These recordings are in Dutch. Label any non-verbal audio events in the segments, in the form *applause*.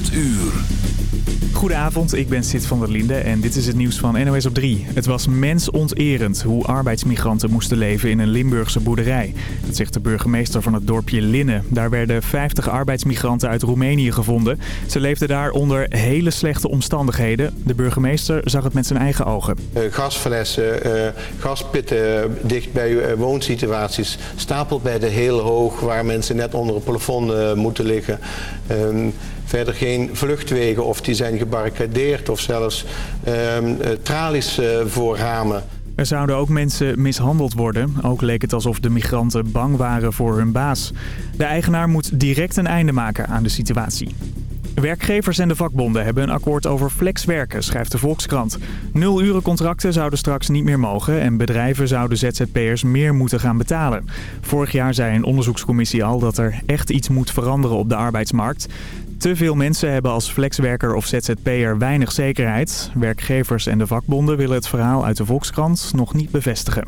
8 uur. Goedenavond, ik ben Sid van der Linde en dit is het nieuws van NOS op 3. Het was mensonterend hoe arbeidsmigranten moesten leven in een Limburgse boerderij. Dat zegt de burgemeester van het dorpje Linnen. Daar werden 50 arbeidsmigranten uit Roemenië gevonden. Ze leefden daar onder hele slechte omstandigheden. De burgemeester zag het met zijn eigen ogen. Uh, gasflessen, uh, gaspitten dicht bij woonsituaties, stapelbedden heel hoog waar mensen net onder het plafond moeten liggen. Ehm, verder geen vluchtwegen of die zijn gebarricadeerd of zelfs um, tralies uh, voor ramen. Er zouden ook mensen mishandeld worden. Ook leek het alsof de migranten bang waren voor hun baas. De eigenaar moet direct een einde maken aan de situatie. Werkgevers en de vakbonden hebben een akkoord over flexwerken, schrijft de Volkskrant. Nul-urencontracten zouden straks niet meer mogen en bedrijven zouden ZZP'ers meer moeten gaan betalen. Vorig jaar zei een onderzoekscommissie al dat er echt iets moet veranderen op de arbeidsmarkt. Te veel mensen hebben als flexwerker of ZZP'er weinig zekerheid. Werkgevers en de vakbonden willen het verhaal uit de Volkskrant nog niet bevestigen.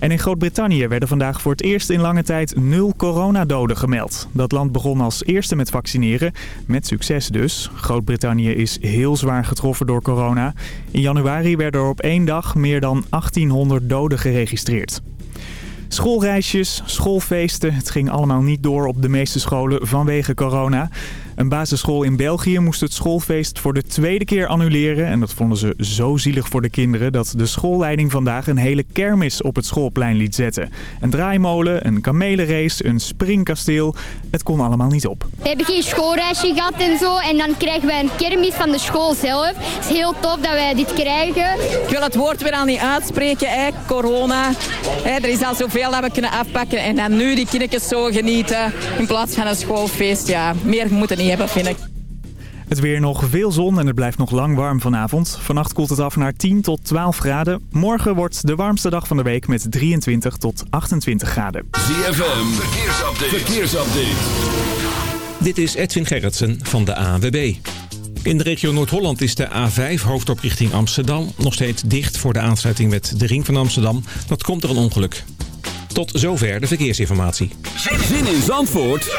En in Groot-Brittannië werden vandaag voor het eerst in lange tijd nul coronadoden gemeld. Dat land begon als eerste met vaccineren, met succes dus. Groot-Brittannië is heel zwaar getroffen door corona. In januari werden er op één dag meer dan 1800 doden geregistreerd. Schoolreisjes, schoolfeesten, het ging allemaal niet door op de meeste scholen vanwege corona. Een basisschool in België moest het schoolfeest voor de tweede keer annuleren. En dat vonden ze zo zielig voor de kinderen dat de schoolleiding vandaag een hele kermis op het schoolplein liet zetten. Een draaimolen, een kamelenrace, een springkasteel. Het kon allemaal niet op. We hebben geen schoolreisje gehad en zo. En dan krijgen we een kermis van de school zelf. Het is heel tof dat wij dit krijgen. Ik wil het woord weer al niet uitspreken, hè. corona. Hè, er is al zoveel dat we kunnen afpakken. En dan nu die kindertjes zo genieten in plaats van een schoolfeest. Ja, meer moeten niet hebben, vind ik. Het weer nog veel zon en het blijft nog lang warm vanavond. Vannacht koelt het af naar 10 tot 12 graden. Morgen wordt de warmste dag van de week met 23 tot 28 graden. ZFM, verkeersupdate. verkeersupdate. Dit is Edwin Gerritsen van de ANWB. In de regio Noord-Holland is de A5 hoofdop richting Amsterdam nog steeds dicht voor de aansluiting met de ring van Amsterdam. Dat komt er een ongeluk. Tot zover de verkeersinformatie. Zin in Zandvoort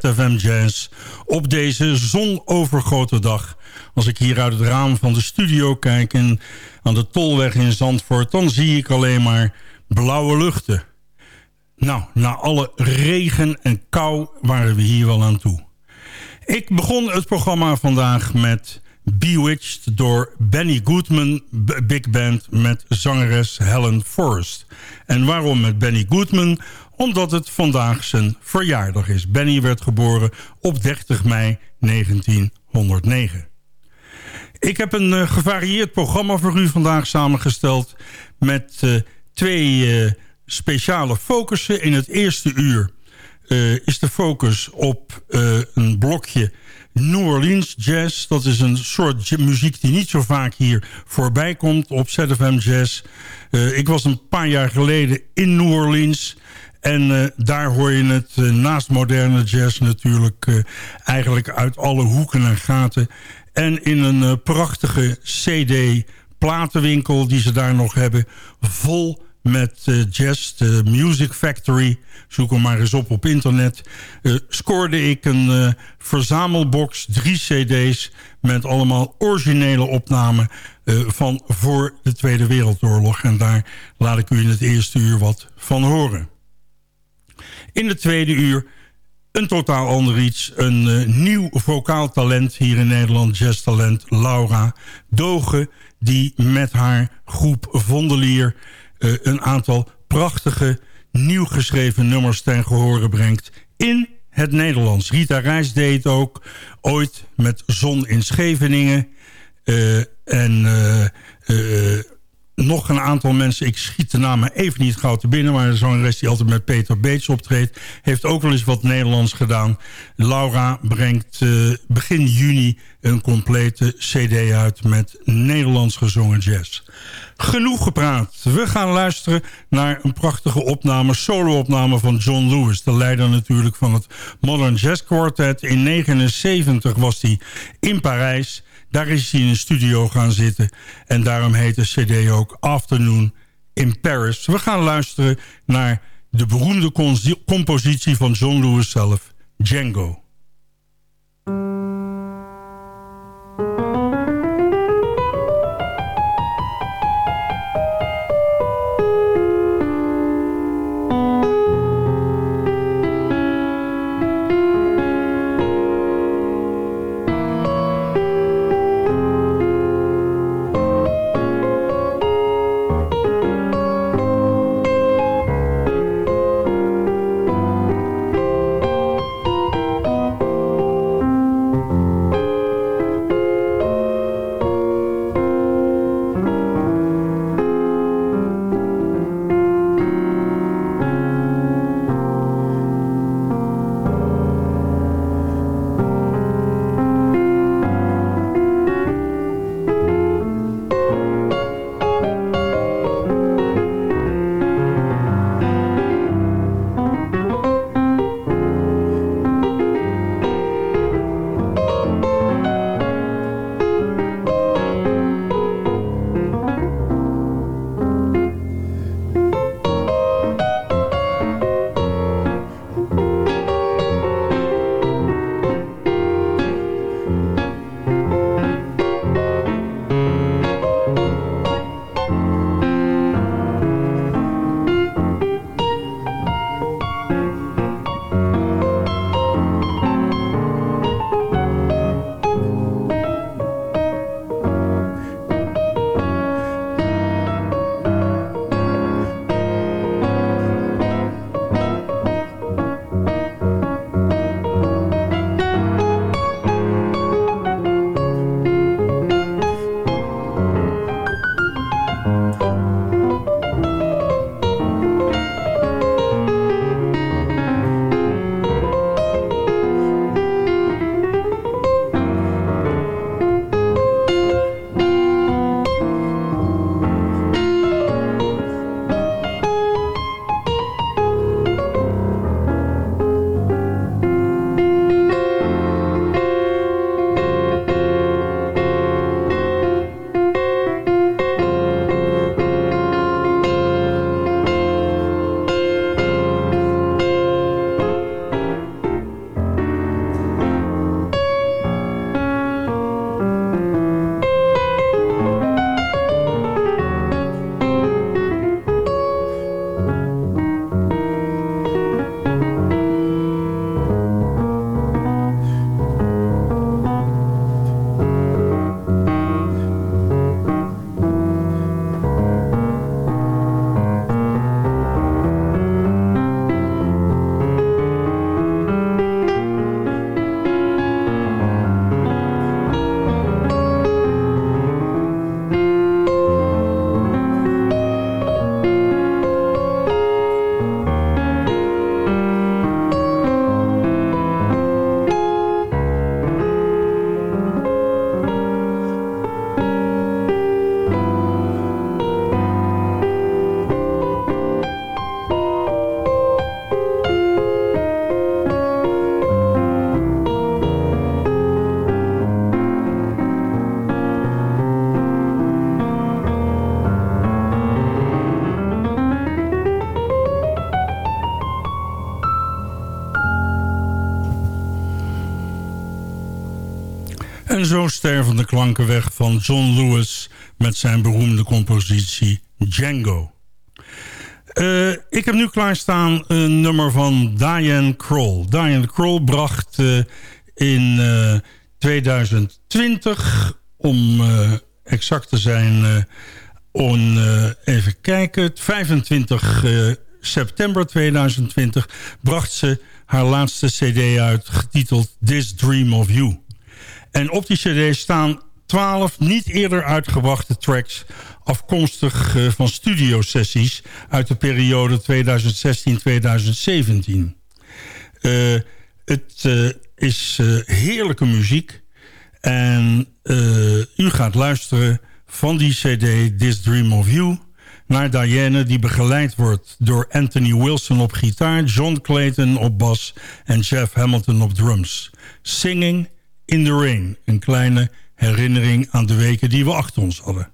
ZFM Jazz op deze zonovergoten dag. Als ik hier uit het raam van de studio kijk en aan de Tolweg in Zandvoort... dan zie ik alleen maar blauwe luchten. Nou, na alle regen en kou waren we hier wel aan toe. Ik begon het programma vandaag met Bewitched door Benny Goodman Big Band met zangeres Helen Forrest. En waarom met Benny Goodman? Omdat het vandaag zijn verjaardag is. Benny werd geboren op 30 mei 1909. Ik heb een uh, gevarieerd programma voor u vandaag samengesteld... met uh, twee uh, speciale focussen. In het eerste uur is de focus op een blokje New Orleans Jazz. Dat is een soort muziek die niet zo vaak hier voorbij komt op ZFM Jazz. ik was een paar jaar geleden in New Orleans... En uh, daar hoor je het uh, naast moderne jazz natuurlijk uh, eigenlijk uit alle hoeken en gaten. En in een prachtige cd-platenwinkel die ze daar nog hebben, vol met jazz, de Music Factory. Zoek hem maar eens op op internet. scoorde ik een verzamelbox, drie cd's... met allemaal originele opnamen van voor de Tweede Wereldoorlog. En daar laat ik u in het eerste uur wat van horen. In de tweede uur een totaal ander iets. Een uh, nieuw vocaal talent hier in Nederland. Jazztalent Laura Dogen. Die met haar groep Vondelier uh, een aantal prachtige nieuw geschreven nummers ten gehore brengt. In het Nederlands. Rita Reis deed ook ooit met Zon in Scheveningen. Uh, en nog een aantal mensen, ik schiet de namen even niet gauw te binnen... maar zo'n rest die altijd met Peter Beets optreedt... heeft ook wel eens wat Nederlands gedaan. Laura brengt uh, begin juni een complete cd uit... met Nederlands gezongen jazz. Genoeg gepraat. We gaan luisteren naar een prachtige opname... solo-opname van John Lewis. De leider natuurlijk van het Modern Jazz Quartet. In 1979 was hij in Parijs... Daar is hij in een studio gaan zitten. En daarom heet de cd ook Afternoon in Paris. We gaan luisteren naar de beroemde compositie van John Lewis zelf, Django. Weg van John Lewis met zijn beroemde compositie Django. Uh, ik heb nu klaarstaan een nummer van Diane Kroll. Diane Kroll bracht uh, in uh, 2020, om exact te zijn, on, even kijken, 25 september 2020 bracht ze haar laatste cd uit getiteld This Dream of You. En op die cd staan 12 niet eerder uitgebrachte tracks afkomstig uh, van studiosessies uit de periode 2016-2017. Uh, het uh, is heerlijke muziek en u gaat luisteren van die cd This Dream of You naar Diane die begeleid wordt door Anthony Wilson op gitaar, John Clayton op bas en Jeff Hamilton op drums. Singing in the Rain, een kleine herinnering aan de weken die we achter ons hadden.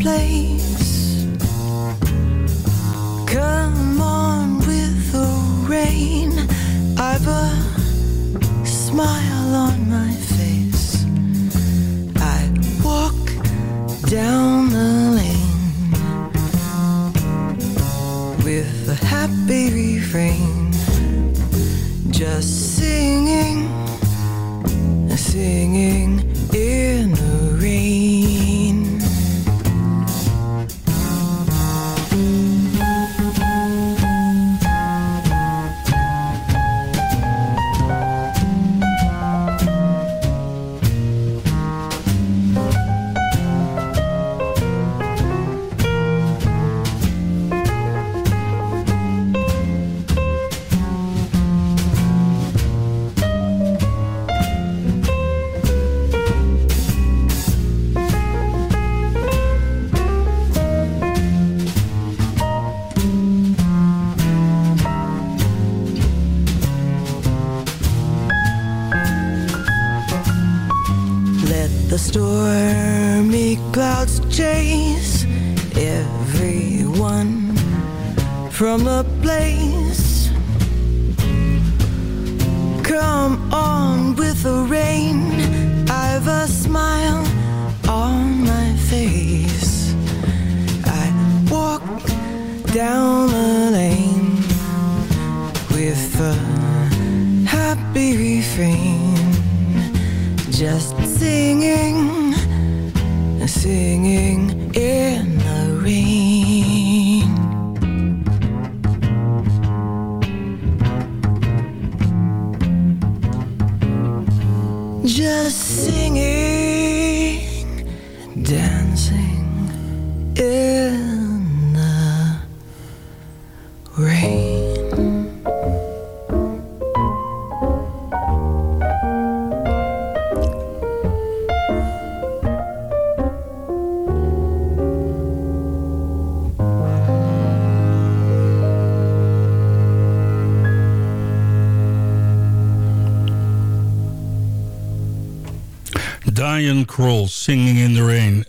place. Come on with the rain. I've a smile on my face. I walk down the lane with a happy refrain. Just singing, singing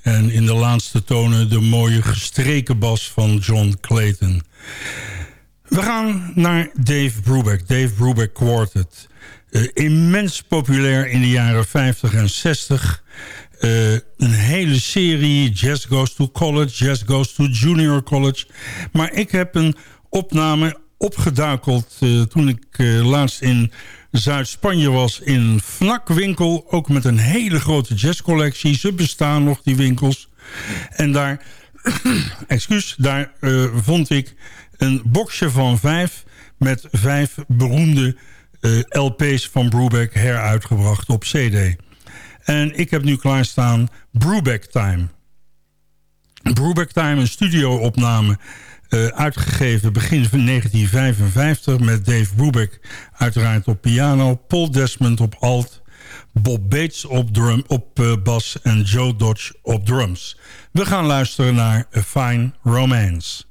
En in de laatste tonen de mooie gestreken bas van John Clayton. We gaan naar Dave Brubeck, Dave Brubeck Quartet. Uh, immens populair in de jaren 50 en 60. Uh, een hele serie, Jazz Goes to College, Jazz Goes to Junior College. Maar ik heb een opname opgeduikeld eh, toen ik eh, laatst in Zuid-Spanje was in een FNAC-winkel. Ook met een hele grote jazzcollectie. Ze bestaan nog, die winkels. En daar, *clears throat* excuus, daar eh, vond ik een boxje van vijf... met vijf beroemde LP's van Brubeck heruitgebracht op CD. En ik heb nu klaarstaan Brubeck Time. Brubeck Time, een studio-opname uh, uitgegeven begin van 1955... met Dave Brubeck uiteraard op piano... Paul Desmond op alt... Bob Bates op, drum, op uh, bas en Joe Dodge op drums. We gaan luisteren naar A Fine Romance.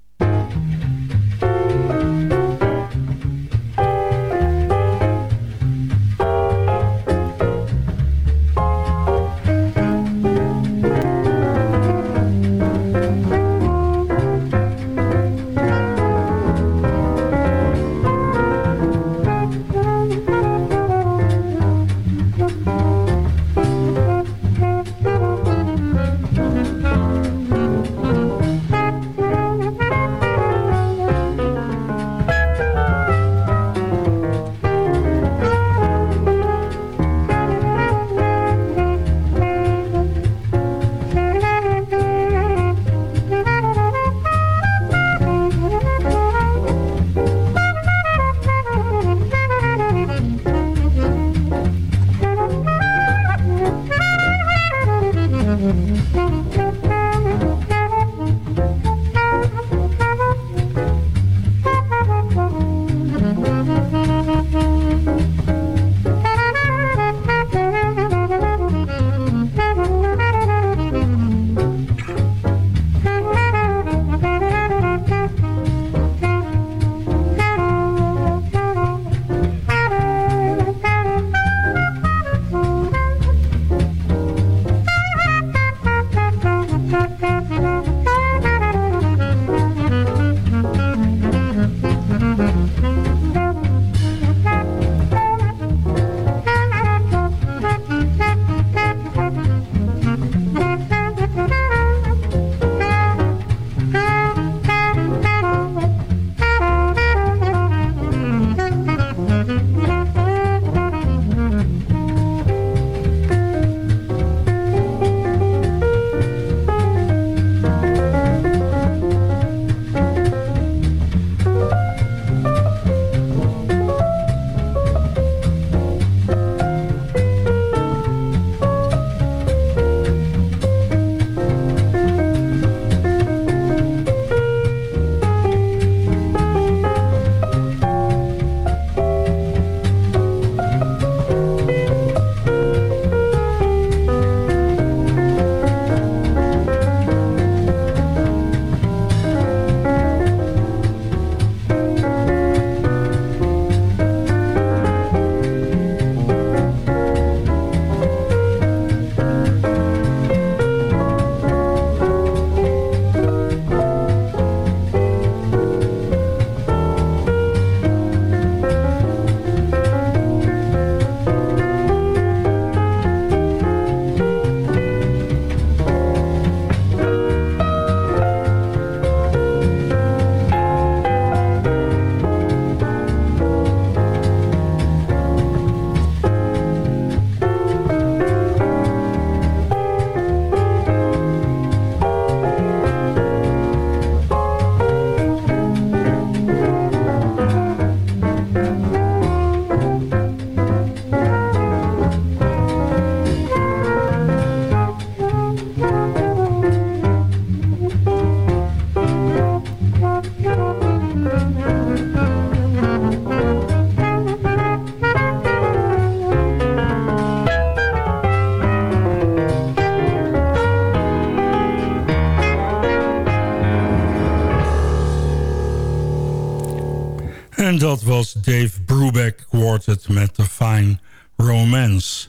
Dave Brubeck Quartet met The Fine Romance.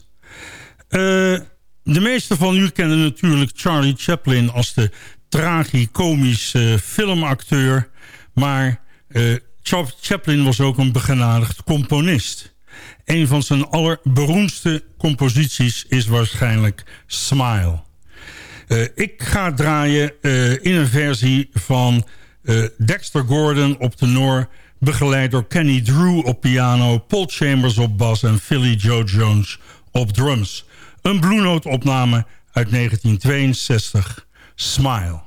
Uh, de meeste van u kennen natuurlijk Charlie Chaplin als de tragicomische filmacteur. Maar uh, Chaplin was ook een begenadigd componist. Een van zijn allerberoemdste composities is waarschijnlijk Smile. Uh, ik ga draaien in een versie van Dexter Gordon op de Noor Begeleid door Kenny Drew op piano, Paul Chambers op bas en Philly Joe Jones op drums. Een Blue Note opname uit 1962, Smile.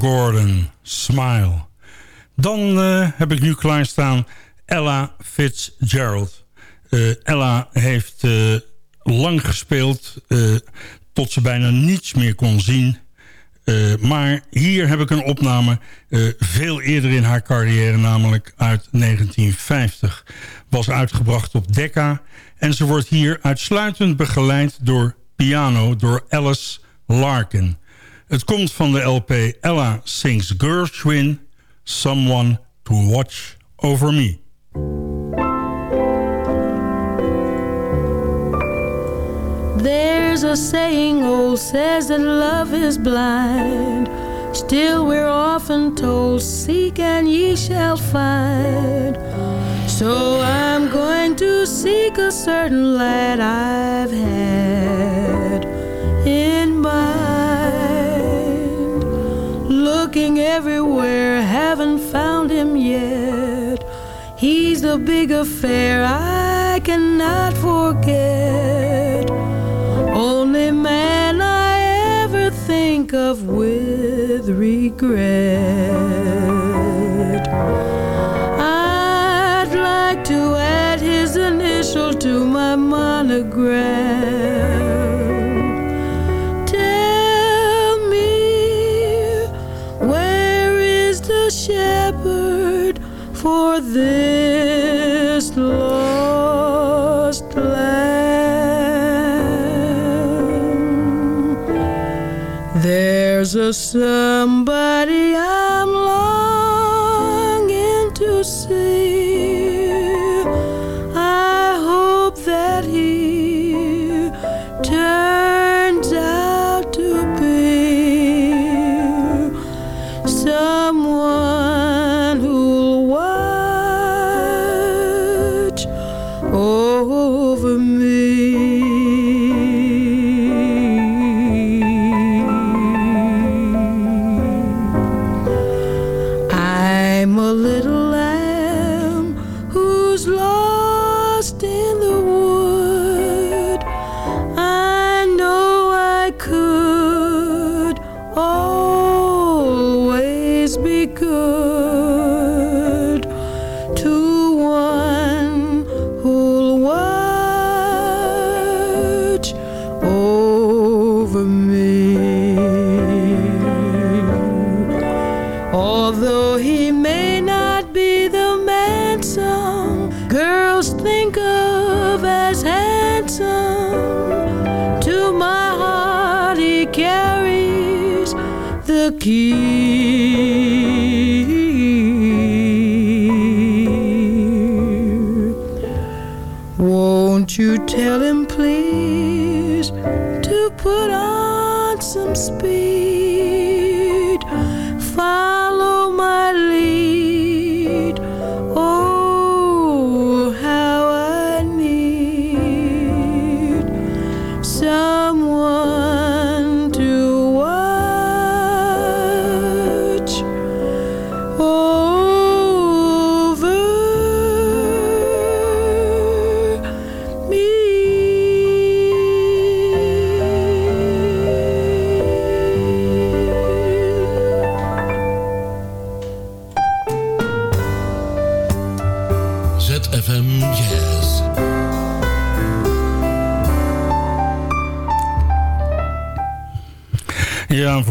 Gordon, Smile. Dan uh, heb ik nu klaarstaan Ella Fitzgerald. Uh, Ella heeft uh, lang gespeeld tot ze bijna niets meer kon zien. maar hier heb ik een opname veel eerder in haar carrière, namelijk uit 1950. Was uitgebracht op Decca en ze wordt hier uitsluitend begeleid door piano door Alice Larkin. Het komt van de LP Ella Sings Gershwin, Someone to Watch Over Me. There's a saying old says that love is blind. Still we're often told, seek and ye shall find. So I'm going to seek a certain lad I've had in looking everywhere, haven't found him yet. He's the big affair I cannot forget. Only man I ever think of with regret. I'd like to add his initial to my monogram. For this lost lamb. There's a somebody I'm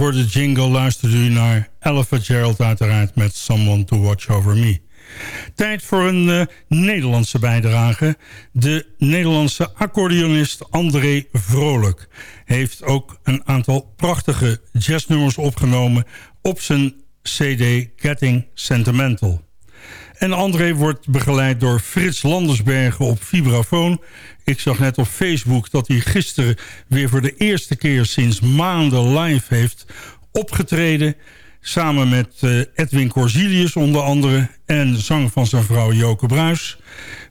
voor de jingle luistert u naar Ella Fitzgerald uiteraard met Someone to Watch Over Me. Tijd voor een eh, Nederlandse bijdrage. De Nederlandse accordeonist André Vrolijk heeft ook een aantal prachtige jazznummers opgenomen op zijn CD Getting Sentimental. En André wordt begeleid door Frits Landersbergen op vibrafoon. Ik zag net op Facebook dat hij gisteren weer voor de eerste keer sinds maanden live heeft opgetreden. Samen met eh, Edwin Corzilius onder andere en zang van zijn vrouw Joke Bruis.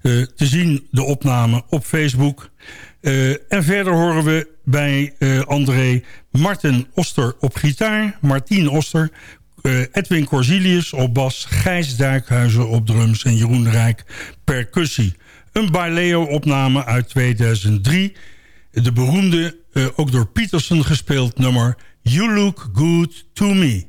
Eh, te zien de opname op Facebook. Eh, en verder horen we bij André Martin Oster op gitaar, Martien Oster, Edwin Corzilius op bas, Gijs Duikhuizen op drums en Jeroen Rijk percussie. Een Baileo-opname uit 2003. De beroemde, eh, ook door Peterson gespeeld nummer You Look Good To Me.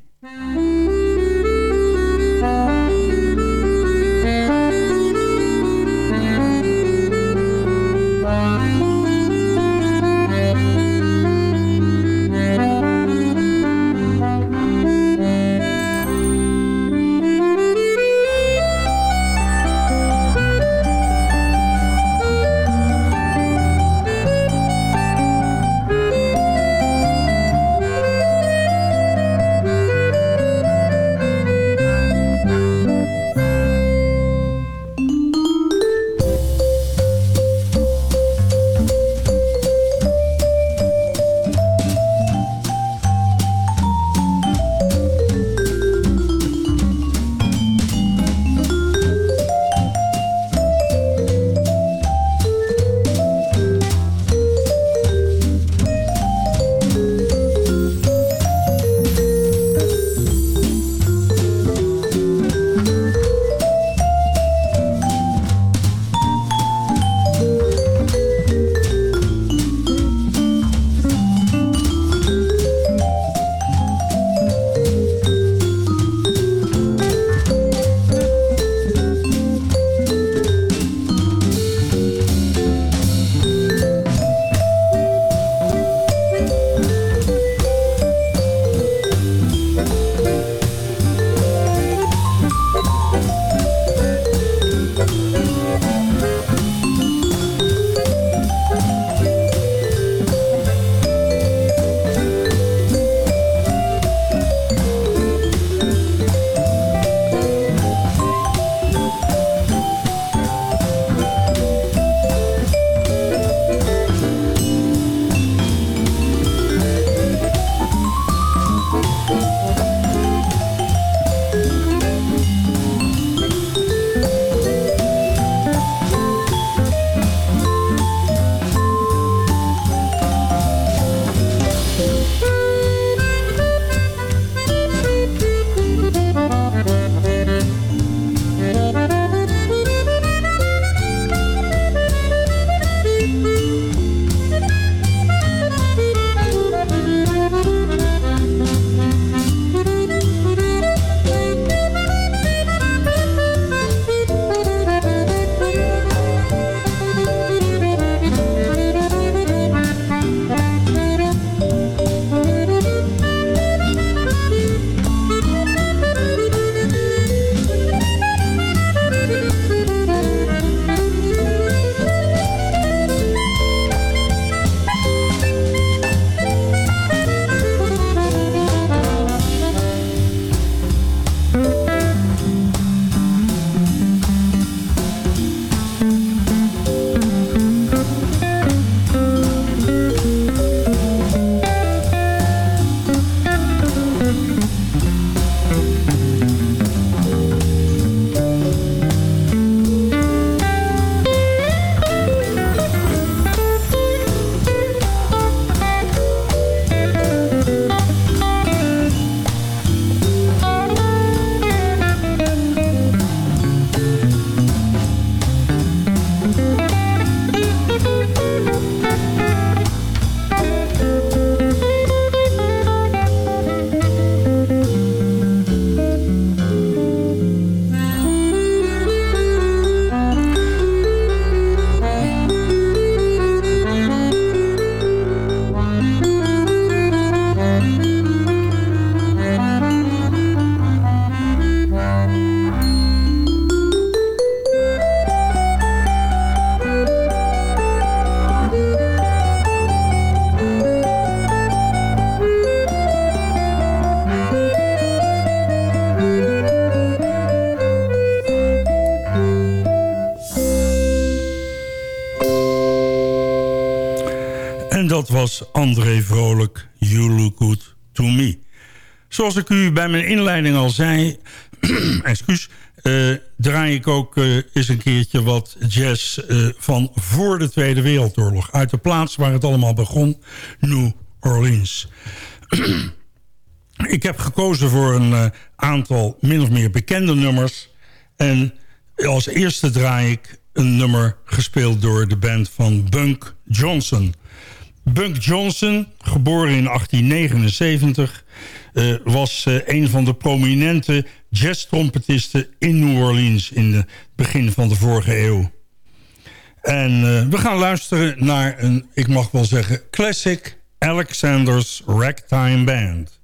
André Vrolijk, You Look Good To Me. Zoals ik u bij mijn inleiding al zei... *clears throat* excuus, uh, draai ik ook uh, eens een keertje wat jazz uh, van voor de Tweede Wereldoorlog. Uit de plaats waar het allemaal begon, New Orleans. *clears throat* ik heb gekozen voor een aantal min of meer bekende nummers. En als eerste draai ik een nummer gespeeld door de band van Bunk Johnson... Bunk Johnson, geboren in 1879... Uh, was uh, een van de prominente jazz-trompetisten in New Orleans... in het begin van de vorige eeuw. En uh, we gaan luisteren naar een, ik mag wel zeggen... classic Alexander's Ragtime Band.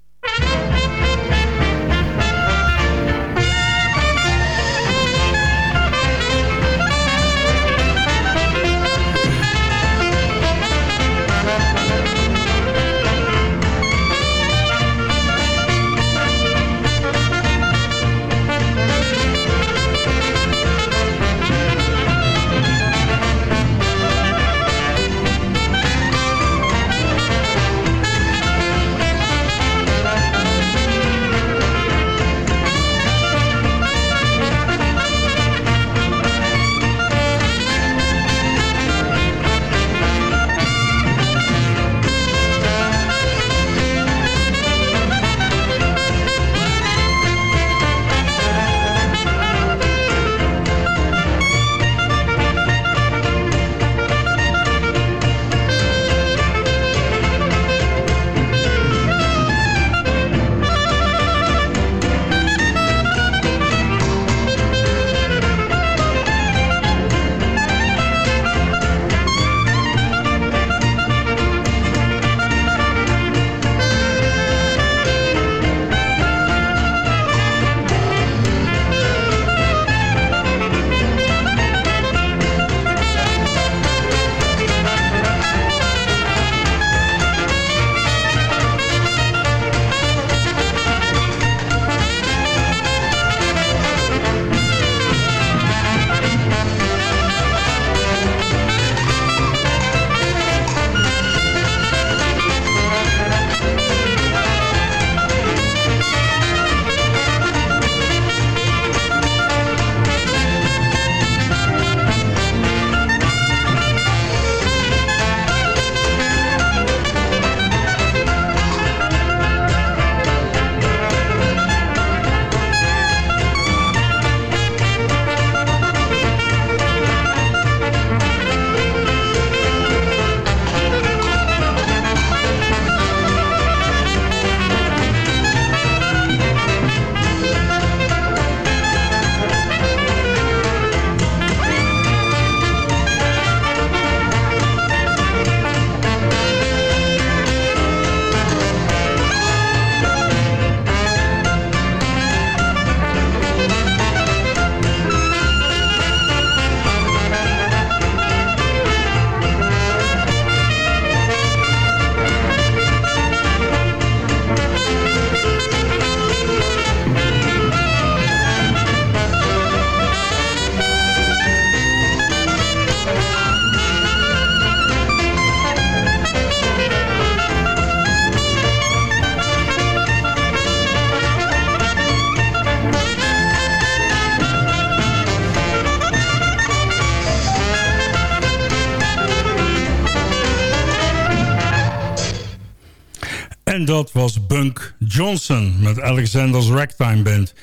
Dat was Bunk Johnson met Alexander's Ragtime Band.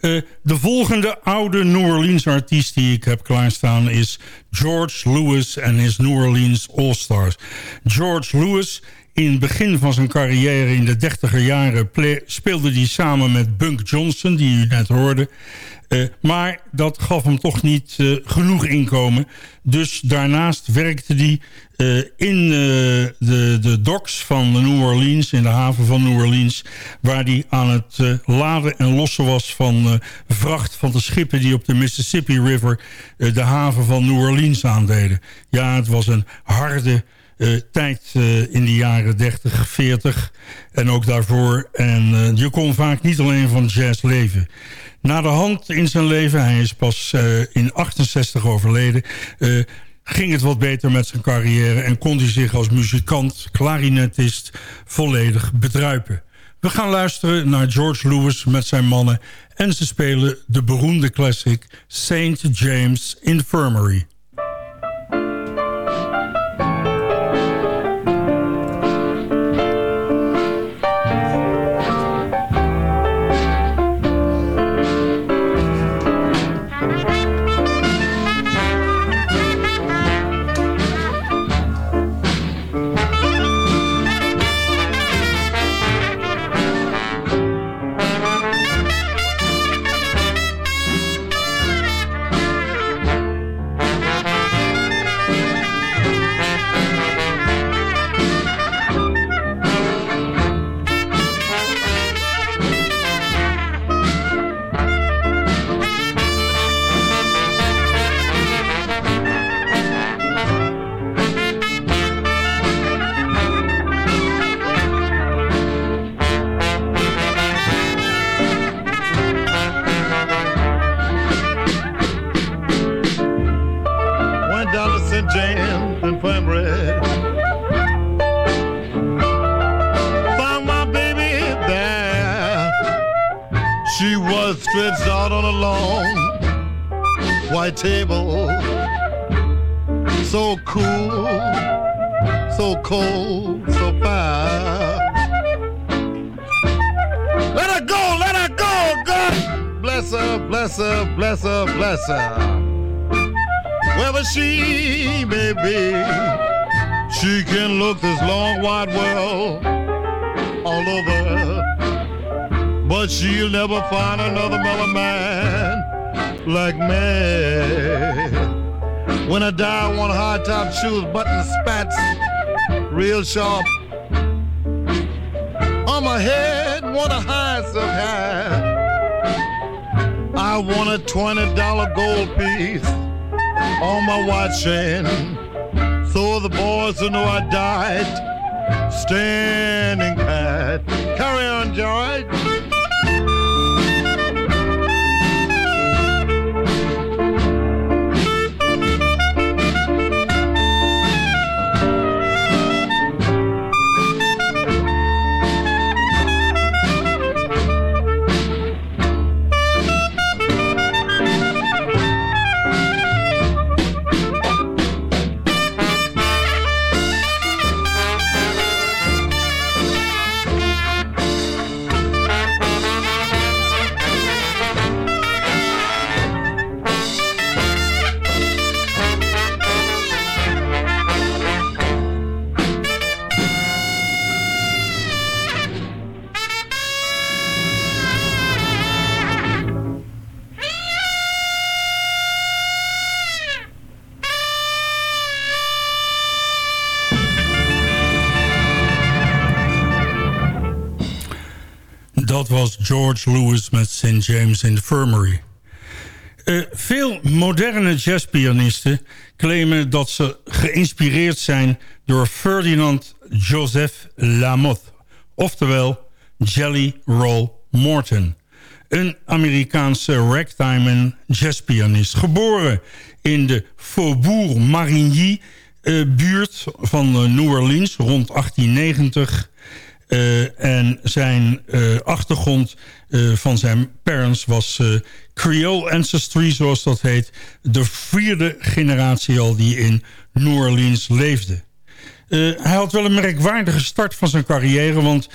Uh, de volgende oude New Orleans artiest die ik heb klaarstaan is George Lewis en his New Orleans All-Stars. George Lewis, in het begin van zijn carrière in de dertiger jaren speelde hij samen met Bunk Johnson, die u net hoorde. Uh, maar dat gaf hem toch niet uh, genoeg inkomen. Dus daarnaast werkte hij uh, in de, de docks van New Orleans, in de haven van New Orleans... waar hij aan het laden en lossen was van vracht van de schippen... die op de Mississippi River de haven van New Orleans aandeden. Ja, het was een harde... Uh, tijd uh, in de jaren 30, 40 en ook daarvoor. En uh, je kon vaak niet alleen van jazz leven. Na de hand in zijn leven, hij is pas in 68 overleden... Ging het wat beter met zijn carrière... en kon hij zich als muzikant, klarinetist volledig bedruipen. We gaan luisteren naar George Lewis met zijn mannen... en ze spelen de beroemde classic St. James Infirmary. White table. So cool, so cold, so fine. Let her go, let her go, God bless her, bless her, bless her, bless her. Wherever she may be, she can look this long wide world all over. But she'll never find another mellow man like me. When I die, I want high top shoes, button spats, real sharp. On my head, want a high silk hat. I want a $20 gold piece on my watch chain. So the boys will know I died standing pat. Carry on, George. Dat was George Lewis met St. James Infirmary. Uh, veel moderne jazzpianisten claimen dat ze geïnspireerd zijn door Ferdinand Joseph Lamotte, oftewel Jelly Roll Morton. Een Amerikaanse ragtime en jazzpianist, geboren in de Faubourg Marigny uh, buurt van uh, New Orleans rond 1890 uh, en zijn uh, achtergrond uh, van zijn parents was Creole Ancestry, zoals dat heet. De vierde generatie al die in New Orleans leefde. hij had wel een merkwaardige start van zijn carrière... want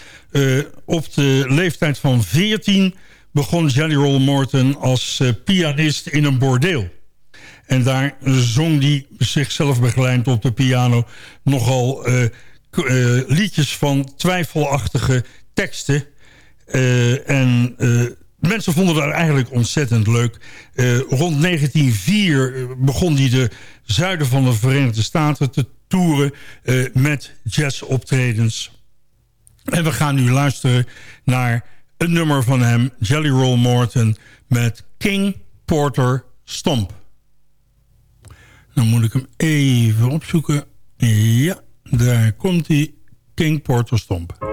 op de leeftijd van 14 begon Jelly Roll Morton als pianist in een bordeel. En daar zong hij zichzelf begeleid op de piano nogal uh, liedjes van twijfelachtige teksten. Uh, en uh, mensen vonden dat eigenlijk ontzettend leuk. rond 1904 begon hij de zuiden van de Verenigde Staten te toeren met jazzoptredens. En we gaan nu luisteren naar een nummer van hem, Jelly Roll Morton, met King Porter Stomp. Dan moet ik hem even opzoeken. Ja. Daar komt die King Porter Stomp.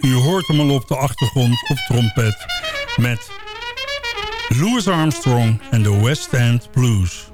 U hoort hem al op de achtergrond op trompet. Met Louis Armstrong en de West End Blues.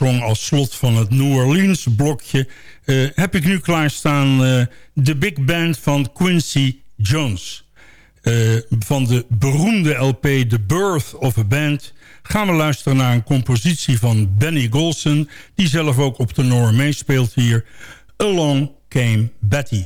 Als slot van het New Orleans blokje... Uh, heb ik nu klaarstaan uh, de big band van Quincy Jones. Uh, van de beroemde LP The Birth of a Band... gaan we luisteren naar een compositie van Benny Golson... die zelf ook op de Noor meespeelt hier. Along Came Betty.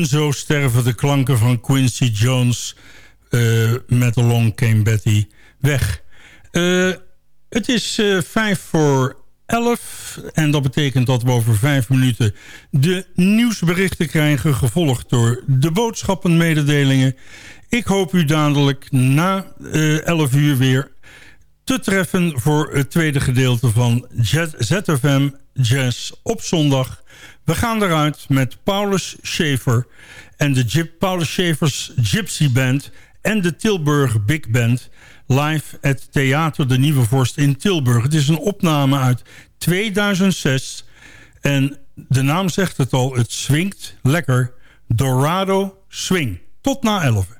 En zo sterven de klanken van Quincy Jones uh, met Along Came Betty weg. Uh, het is uh, vijf voor elf en dat betekent dat we over vijf minuten de nieuwsberichten krijgen... gevolgd door de boodschappenmededelingen. Ik hoop u dadelijk na elf uur weer te treffen voor het tweede gedeelte van ZFM Jazz op zondag. We gaan eruit met Paulus Schaefer en de Paulus Schaefers Gypsy Band en de Tilburg Big Band live at Theater de Nieuwe Vorst in Tilburg. Het is een opname uit 2006 en de naam zegt het al, het swingt lekker. Dorado Swing. Tot na 11.